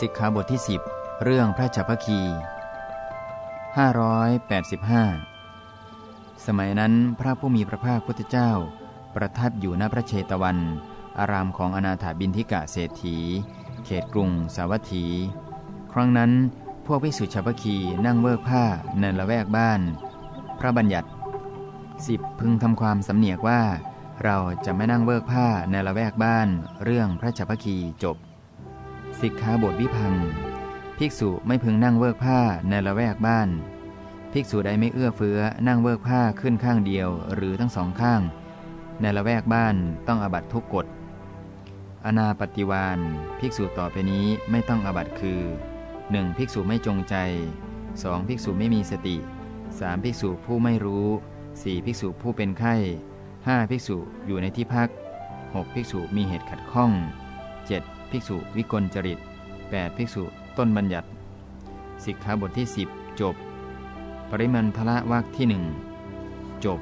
สิกขาบทที่ 10 เรื่องพระจัพคี 585 สมัยนั้นพระผู้มีพระภาคพุทธเจ้า ประทับอยู่ณพระเชตวัน อารามของอนาถาบินทิกะเศรษฐี เขตกรุงสาวัตถี ครั้งนั้นพวกวิสุชาวคีนั่งเวิกผ้าในละแวกบ้าน พระบัญญัติสิบพึงทำความสำเนียกว่า เราจะไม่นั่งเวิกผ้าในละแวกบ้าน เรื่องพระจัพคีจบ สิกขาบทวิพัง ภิกษุไม่พึงนั่งเวิกผ้าในละแวกบ้าน ภิกษุใดไม่เอื้อเฟื้อนั่งเวิกผ้าขึ้นข้างเดียวหรือทั้งสองข้าง ในละแวกบ้านต้องอบัตทุกกฎ อนาปฏิวานภิกษุต่อไปนี้ไม่ต้องอบัตคือ 1. ภิกษุไม่จงใจ 2. ภิกษุไม่มีสติ 3. ภิกษุผู้ไม่รู้ 4. ภิกษุผู้เป็นไข้ 5. ภิกษุอยู่ในที่พัก 6. ภิกษุมีเหตุขัดข้อง 7. ภิกษุวิกลจริต 8. ภิกษุต้นบัญญัติสิกขาบทที่ 10 จบ ปริมันทละวักที่หนึ่งจบ